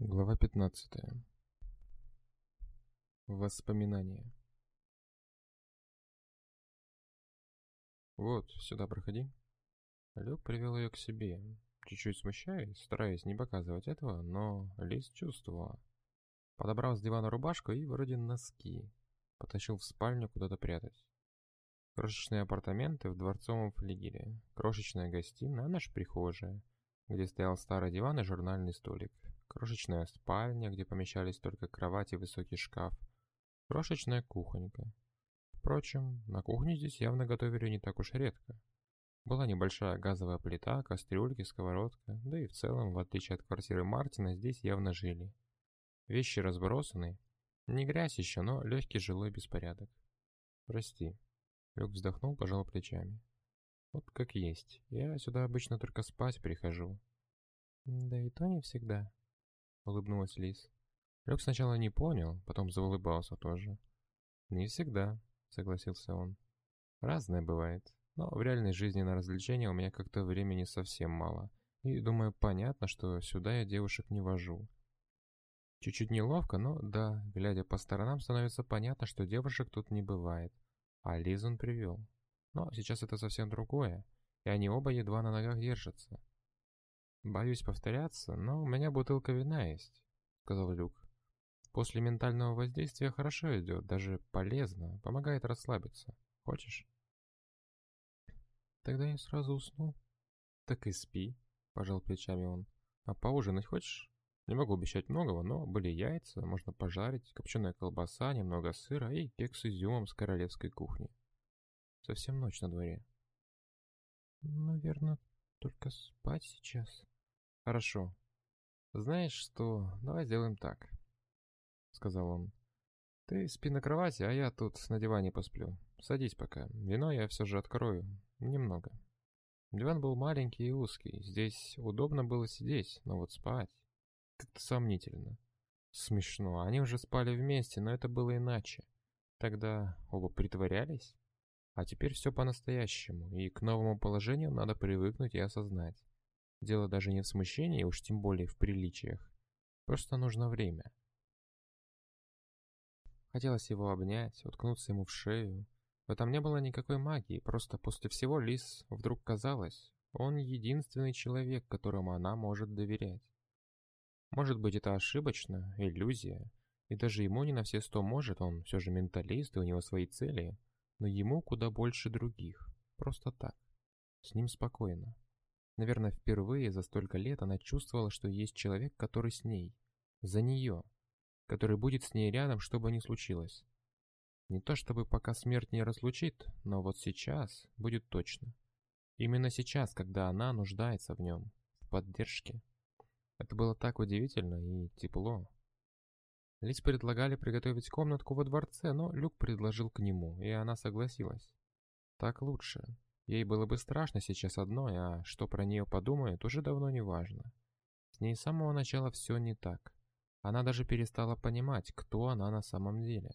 Глава 15. Воспоминания. «Вот, сюда проходи». Люк привел ее к себе, чуть-чуть смущаясь, стараясь не показывать этого, но Лиз чувствовала. Подобрал с дивана рубашку и вроде носки. Потащил в спальню куда-то прятать. Крошечные апартаменты в дворцовом флигеле, крошечная гостиная, наша прихожая, где стоял старый диван и журнальный столик крошечная спальня, где помещались только кровать и высокий шкаф, крошечная кухонька. Впрочем, на кухне здесь явно готовили не так уж редко. Была небольшая газовая плита, кастрюльки, сковородка, да и в целом, в отличие от квартиры Мартина, здесь явно жили. Вещи разбросаны. Не грязь еще, но легкий жилой беспорядок. Прости. Люк вздохнул, пожал плечами. Вот как есть. Я сюда обычно только спать прихожу. Да и то не всегда. — улыбнулась Лис. Люк сначала не понял, потом заулыбался тоже. «Не всегда», — согласился он. «Разное бывает, но в реальной жизни на развлечения у меня как-то времени совсем мало. И, думаю, понятно, что сюда я девушек не вожу. Чуть-чуть неловко, но да, глядя по сторонам, становится понятно, что девушек тут не бывает. А Лиз он привел. Но сейчас это совсем другое, и они оба едва на ногах держатся. «Боюсь повторяться, но у меня бутылка вина есть», — сказал Люк. «После ментального воздействия хорошо идет, даже полезно, помогает расслабиться. Хочешь?» «Тогда я сразу усну». «Так и спи», — пожал плечами он. «А поужинать хочешь?» Не могу обещать многого, но были яйца, можно пожарить, копченая колбаса, немного сыра и кекс с изюмом с королевской кухни. Совсем ночь на дворе. Наверное, только спать сейчас. «Хорошо. Знаешь что, давай сделаем так», — сказал он. «Ты спи на кровати, а я тут на диване посплю. Садись пока. Вино я все же открою. Немного». Диван был маленький и узкий. Здесь удобно было сидеть, но вот спать... Как-то сомнительно. Смешно. Они уже спали вместе, но это было иначе. Тогда оба притворялись. А теперь все по-настоящему, и к новому положению надо привыкнуть и осознать. Дело даже не в смущении, уж тем более в приличиях. Просто нужно время. Хотелось его обнять, уткнуться ему в шею. В этом не было никакой магии, просто после всего Лис вдруг казалось, он единственный человек, которому она может доверять. Может быть, это ошибочно, иллюзия, и даже ему не на все сто может, он все же менталист, и у него свои цели, но ему куда больше других, просто так, с ним спокойно. Наверное, впервые за столько лет она чувствовала, что есть человек, который с ней. За нее. Который будет с ней рядом, что бы ни случилось. Не то чтобы пока смерть не разлучит, но вот сейчас будет точно. Именно сейчас, когда она нуждается в нем, в поддержке. Это было так удивительно и тепло. Лиз предлагали приготовить комнатку во дворце, но Люк предложил к нему, и она согласилась. Так лучше. Ей было бы страшно сейчас одной, а что про нее подумают, уже давно не важно. С ней с самого начала все не так. Она даже перестала понимать, кто она на самом деле.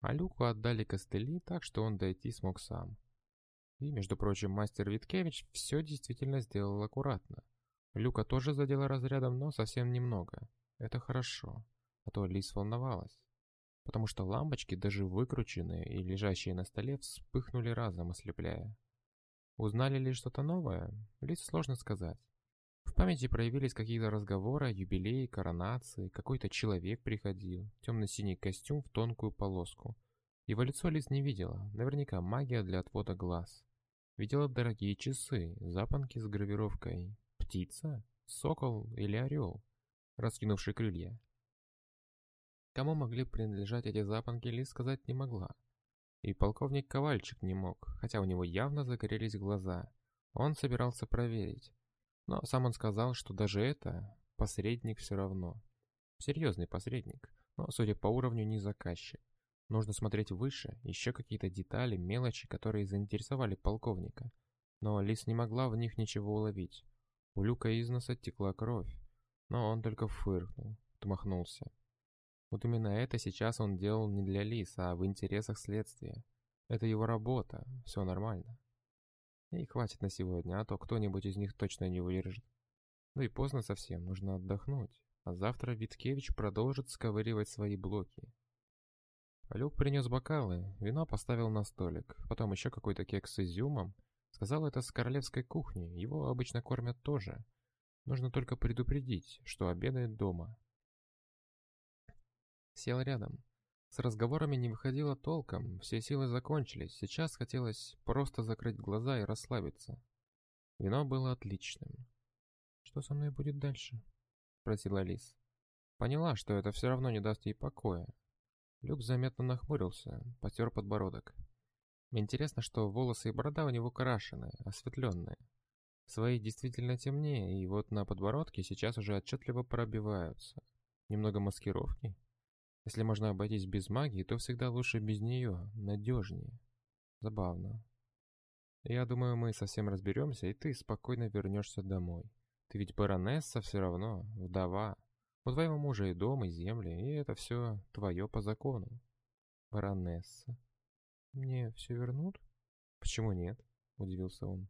А Люку отдали костыли, так что он дойти смог сам. И, между прочим, мастер Виткевич все действительно сделал аккуратно. Люка тоже задела разрядом, но совсем немного. Это хорошо, а то Лис волновалась. Потому что лампочки, даже выкрученные и лежащие на столе, вспыхнули разом, ослепляя. Узнали ли что-то новое? Лишь сложно сказать. В памяти проявились какие-то разговоры, юбилеи, коронации, какой-то человек приходил, темно-синий костюм в тонкую полоску. Его лицо Лиз не видела, наверняка магия для отвода глаз. Видела дорогие часы, запонки с гравировкой. Птица? Сокол или орел, раскинувший крылья? Кому могли принадлежать эти запонки, Лиз сказать не могла. И полковник Ковальчик не мог, хотя у него явно загорелись глаза. Он собирался проверить. Но сам он сказал, что даже это посредник все равно. Серьезный посредник, но, судя по уровню, не заказчик. Нужно смотреть выше, еще какие-то детали, мелочи, которые заинтересовали полковника. Но Лис не могла в них ничего уловить. У Люка из носа текла кровь, но он только фыркнул, отмахнулся. Вот именно это сейчас он делал не для Лис, а в интересах следствия. Это его работа, все нормально. И хватит на сегодня, а то кто-нибудь из них точно не выдержит. Ну и поздно совсем, нужно отдохнуть. А завтра Виткевич продолжит сковыривать свои блоки. Люк принес бокалы, вино поставил на столик, потом еще какой-то кекс с изюмом. Сказал это с королевской кухни, его обычно кормят тоже. Нужно только предупредить, что обедает дома. Сел рядом. С разговорами не выходило толком, все силы закончились, сейчас хотелось просто закрыть глаза и расслабиться. Вино было отличным. «Что со мной будет дальше?» — спросила Лис. Поняла, что это все равно не даст ей покоя. Люк заметно нахмурился, потер подбородок. Интересно, что волосы и борода у него крашеные, осветленные. Свои действительно темнее, и вот на подбородке сейчас уже отчетливо пробиваются. Немного маскировки. Если можно обойтись без магии, то всегда лучше без нее, надежнее. Забавно. Я думаю, мы совсем разберемся, и ты спокойно вернешься домой. Ты ведь баронесса все равно, вдова. У твоего мужа и дом, и земли, и это все твое по закону. Баронесса. Мне все вернут? Почему нет? Удивился он.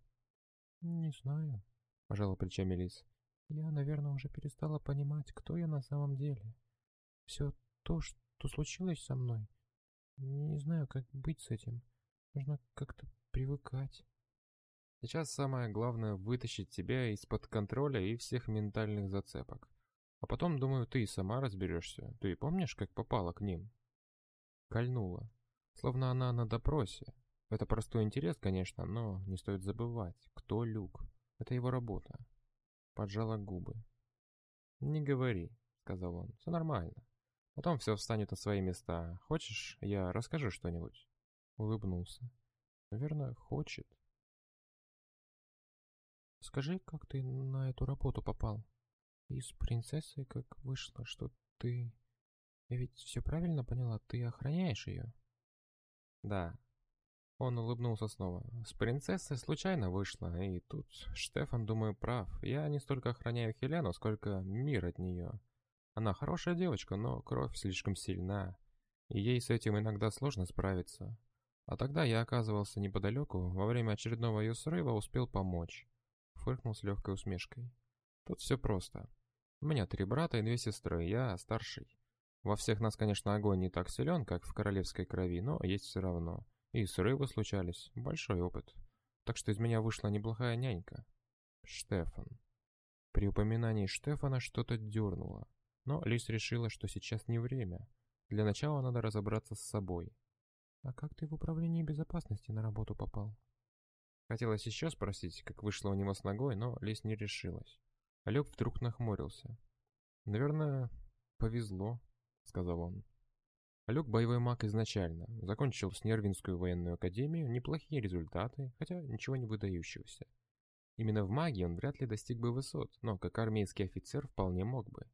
Не знаю, пожала плечами Лис. Я, наверное, уже перестала понимать, кто я на самом деле. Все то, что случилось со мной. Не знаю, как быть с этим. Нужно как-то привыкать. Сейчас самое главное вытащить тебя из-под контроля и всех ментальных зацепок. А потом, думаю, ты и сама разберешься. Ты помнишь, как попала к ним? Кольнула. Словно она на допросе. Это простой интерес, конечно, но не стоит забывать, кто Люк. Это его работа. Поджала губы. «Не говори», — сказал он. «Все нормально. Потом все встанет на свои места. Хочешь, я расскажу что-нибудь?» Улыбнулся. «Наверное, хочет». «Скажи, как ты на эту работу попал? И с принцессой как вышло, что ты... Я ведь все правильно поняла, ты охраняешь ее?» «Да». Он улыбнулся снова. «С принцессой случайно вышло, и тут Штефан, думаю, прав. Я не столько охраняю Хелену, сколько мир от нее». Она хорошая девочка, но кровь слишком сильна, и ей с этим иногда сложно справиться. А тогда я оказывался неподалеку, во время очередного ее срыва успел помочь. Фыркнул с легкой усмешкой. Тут все просто. У меня три брата и две сестры, я старший. Во всех нас, конечно, огонь не так силен, как в королевской крови, но есть все равно. И срывы случались, большой опыт. Так что из меня вышла неплохая нянька. Штефан. При упоминании Штефана что-то дернуло. Но Лис решила, что сейчас не время. Для начала надо разобраться с собой. «А как ты в управлении безопасности на работу попал?» Хотелось еще спросить, как вышло у него с ногой, но Лис не решилась. Олег вдруг нахмурился. «Наверное, повезло», — сказал он. Олег боевой маг изначально, закончил Снервинскую военную академию, неплохие результаты, хотя ничего не выдающегося. Именно в магии он вряд ли достиг бы высот, но как армейский офицер вполне мог бы.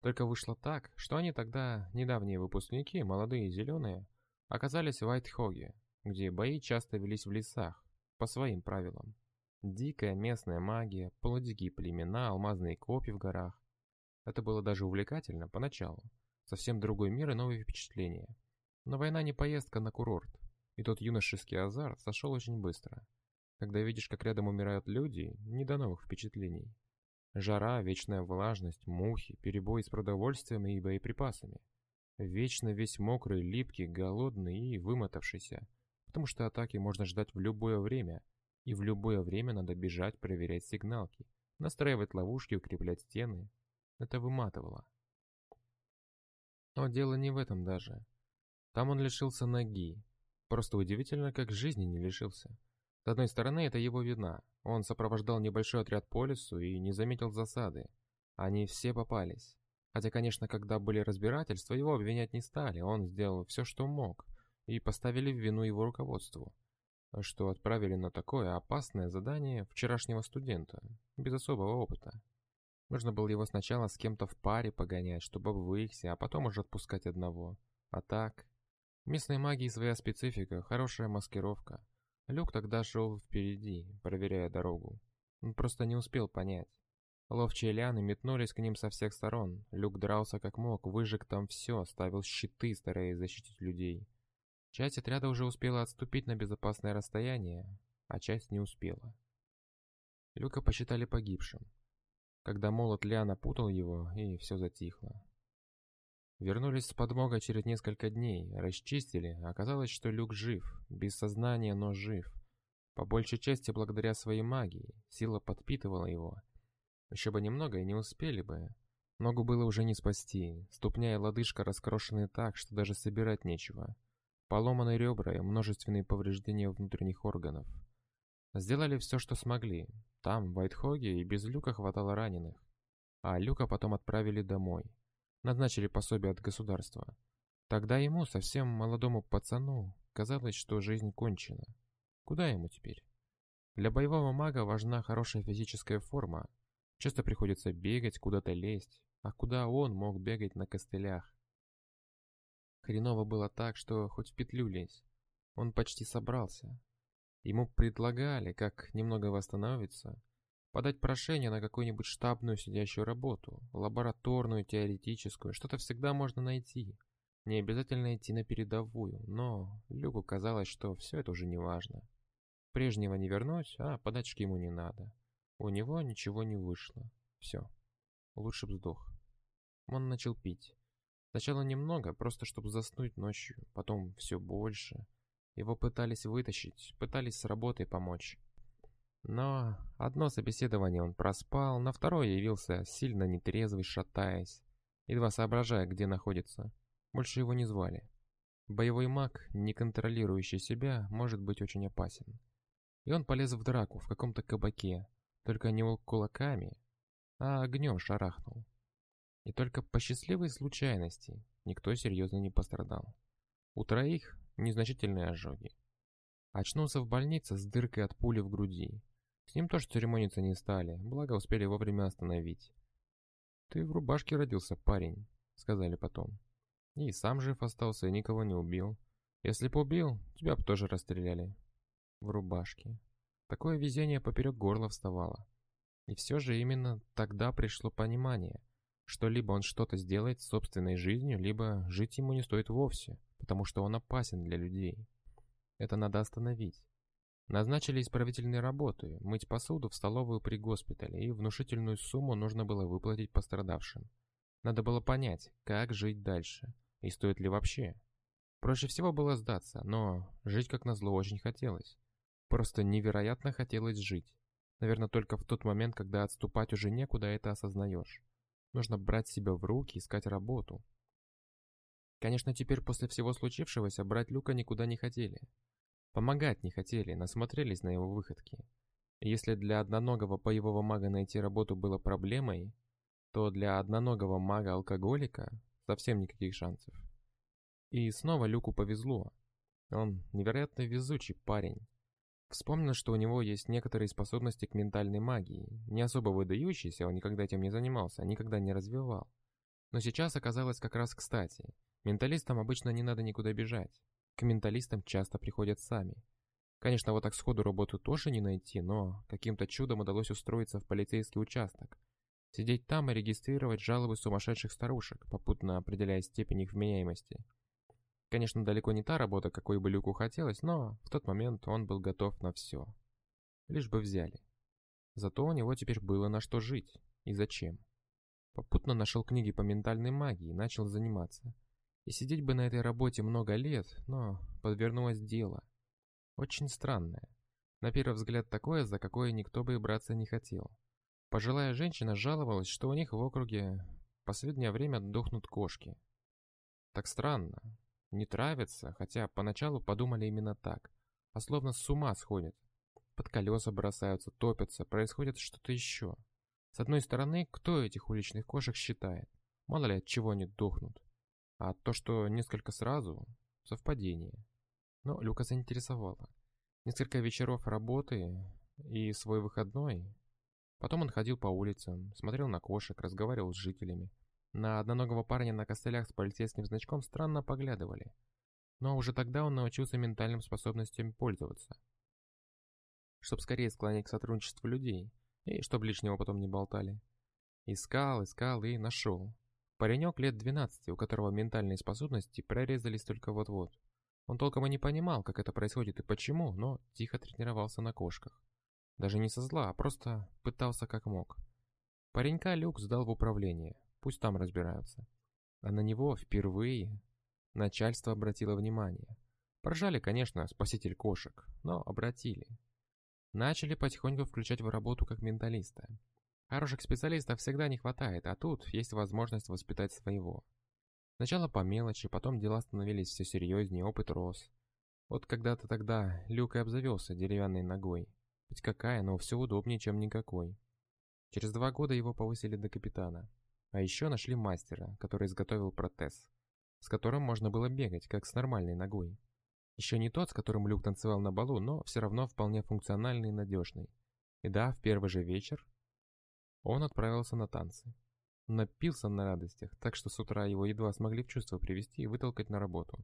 Только вышло так, что они тогда, недавние выпускники, молодые и зеленые, оказались в Айтхоге, где бои часто велись в лесах, по своим правилам. Дикая местная магия, полудикие племена, алмазные копья в горах. Это было даже увлекательно поначалу. Совсем другой мир и новые впечатления. Но война не поездка на курорт. И тот юношеский азарт сошел очень быстро. Когда видишь, как рядом умирают люди, не до новых впечатлений. Жара, вечная влажность, мухи, перебои с продовольствием и боеприпасами. Вечно весь мокрый, липкий, голодный и вымотавшийся, потому что атаки можно ждать в любое время, и в любое время надо бежать проверять сигналки, настраивать ловушки, укреплять стены. Это выматывало. Но дело не в этом даже. Там он лишился ноги. Просто удивительно, как жизни не лишился. С одной стороны, это его вина. Он сопровождал небольшой отряд по лесу и не заметил засады. Они все попались. Хотя, конечно, когда были разбирательства, его обвинять не стали. Он сделал все, что мог, и поставили в вину его руководству. Что отправили на такое опасное задание вчерашнего студента, без особого опыта. Нужно было его сначала с кем-то в паре погонять, чтобы вывся, а потом уже отпускать одного. А так... Местной магии своя специфика, хорошая маскировка. Люк тогда шел впереди, проверяя дорогу. Он просто не успел понять. Ловчие лианы метнулись к ним со всех сторон. Люк дрался как мог, выжег там все, ставил щиты, стараясь защитить людей. Часть отряда уже успела отступить на безопасное расстояние, а часть не успела. Люка посчитали погибшим. когда молот Ляна путал его, и все затихло. Вернулись с подмогой через несколько дней, расчистили, оказалось, что Люк жив, без сознания, но жив. По большей части благодаря своей магии, сила подпитывала его. Еще бы немного и не успели бы. Ногу было уже не спасти, ступня и лодыжка раскрошены так, что даже собирать нечего. Поломаны ребра и множественные повреждения внутренних органов. Сделали все, что смогли. Там, в Вайтхоге, и без Люка хватало раненых. А Люка потом отправили домой. Назначили пособие от государства. Тогда ему, совсем молодому пацану, казалось, что жизнь кончена. Куда ему теперь? Для боевого мага важна хорошая физическая форма. Часто приходится бегать, куда-то лезть. А куда он мог бегать на костылях? Хреново было так, что хоть в петлю лезь. Он почти собрался. Ему предлагали, как немного восстановиться, подать прошение на какую-нибудь штабную сидящую работу, лабораторную, теоретическую, что-то всегда можно найти. Не обязательно идти на передовую, но Люку казалось, что все это уже не важно. Прежнего не вернуть, а подачки ему не надо. У него ничего не вышло. Все. Лучше б сдох. Он начал пить. Сначала немного, просто чтобы заснуть ночью, потом все больше. Его пытались вытащить, пытались с работой помочь. Но одно собеседование он проспал, на второе явился сильно нетрезвый, шатаясь, едва соображая, где находится. Больше его не звали. Боевой маг, не контролирующий себя, может быть очень опасен. И он полез в драку в каком-то кабаке, только не кулаками, а огнем шарахнул. И только по счастливой случайности никто серьезно не пострадал. У троих незначительные ожоги. Очнулся в больнице с дыркой от пули в груди. С ним тоже церемониться не стали, благо успели вовремя остановить. «Ты в рубашке родился, парень», — сказали потом. И сам жив остался, и никого не убил. Если бы убил, тебя бы тоже расстреляли. В рубашке. Такое везение поперек горла вставало. И все же именно тогда пришло понимание, что либо он что-то сделает с собственной жизнью, либо жить ему не стоит вовсе, потому что он опасен для людей. Это надо остановить. Назначили исправительные работы, мыть посуду в столовую при госпитале, и внушительную сумму нужно было выплатить пострадавшим. Надо было понять, как жить дальше, и стоит ли вообще. Проще всего было сдаться, но жить как назло очень хотелось. Просто невероятно хотелось жить. Наверное, только в тот момент, когда отступать уже некуда, это осознаешь. Нужно брать себя в руки, искать работу. Конечно, теперь после всего случившегося брать Люка никуда не хотели. Помогать не хотели, насмотрелись на его выходки. если для одноногого боевого мага найти работу было проблемой, то для одноногого мага-алкоголика совсем никаких шансов. И снова Люку повезло. Он невероятно везучий парень. Вспомнил, что у него есть некоторые способности к ментальной магии, не особо выдающиеся, он никогда этим не занимался, никогда не развивал. Но сейчас оказалось как раз кстати. Менталистам обычно не надо никуда бежать. К менталистам часто приходят сами. Конечно, вот так сходу работу тоже не найти, но каким-то чудом удалось устроиться в полицейский участок. Сидеть там и регистрировать жалобы сумасшедших старушек, попутно определяя степень их вменяемости. Конечно, далеко не та работа, какой бы Люку хотелось, но в тот момент он был готов на все. Лишь бы взяли. Зато у него теперь было на что жить и зачем. Попутно нашел книги по ментальной магии и начал заниматься. И сидеть бы на этой работе много лет, но подвернулось дело. Очень странное. На первый взгляд такое, за какое никто бы и браться не хотел. Пожилая женщина жаловалась, что у них в округе последнее время дохнут кошки. Так странно. Не травятся, хотя поначалу подумали именно так. А словно с ума сходят. Под колеса бросаются, топятся, происходит что-то еще. С одной стороны, кто этих уличных кошек считает? Мало ли от чего они дохнут. А то, что несколько сразу, совпадение. Но Люка заинтересовало. Несколько вечеров работы и свой выходной. Потом он ходил по улицам, смотрел на кошек, разговаривал с жителями. На одноногого парня на костылях с полицейским значком странно поглядывали. Но уже тогда он научился ментальным способностям пользоваться. Чтоб скорее склонять к сотрудничеству людей, и чтоб лишнего потом не болтали. Искал, искал и нашел. Паренек лет 12, у которого ментальные способности прорезались только вот-вот. Он толком и не понимал, как это происходит и почему, но тихо тренировался на кошках. Даже не со зла, а просто пытался как мог. Паренька Люк сдал в управление, пусть там разбираются. А на него впервые начальство обратило внимание. Поржали, конечно, спаситель кошек, но обратили. Начали потихоньку включать в работу как менталиста. Хороших специалистов всегда не хватает, а тут есть возможность воспитать своего. Сначала по мелочи, потом дела становились все серьезнее, опыт рос. Вот когда-то тогда Люк и обзавелся деревянной ногой. Хоть какая, но все удобнее, чем никакой. Через два года его повысили до капитана. А еще нашли мастера, который изготовил протез, с которым можно было бегать, как с нормальной ногой. Еще не тот, с которым Люк танцевал на балу, но все равно вполне функциональный и надежный. И да, в первый же вечер он отправился на танцы. Напился на радостях, так что с утра его едва смогли в чувство привести и вытолкать на работу.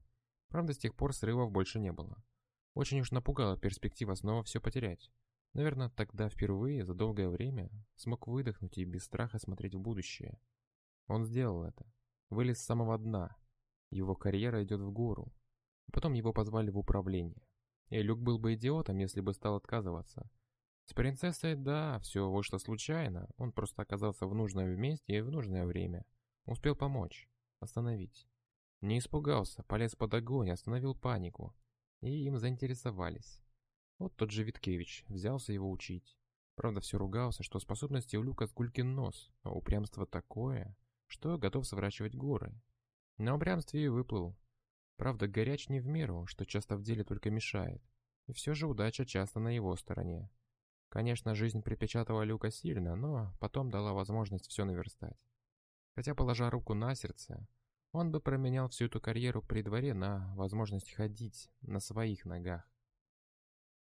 Правда, с тех пор срывов больше не было. Очень уж напугала перспектива снова все потерять. Наверное, тогда впервые за долгое время смог выдохнуть и без страха смотреть в будущее. Он сделал это. Вылез с самого дна. Его карьера идет в гору. Потом его позвали в управление. И Люк был бы идиотом, если бы стал отказываться. С принцессой, да, все вышло случайно. Он просто оказался в нужном месте и в нужное время. Успел помочь. Остановить. Не испугался, полез под огонь, остановил панику. И им заинтересовались. Вот тот же Виткевич взялся его учить. Правда, все ругался, что способности у Люка сгулькин нос, а упрямство такое, что готов сворачивать горы. На упрямстве и выплыл. Правда, горяч не в меру, что часто в деле только мешает. И все же удача часто на его стороне. Конечно, жизнь припечатала Люка сильно, но потом дала возможность все наверстать. Хотя, положа руку на сердце, он бы променял всю эту карьеру при дворе на возможность ходить на своих ногах.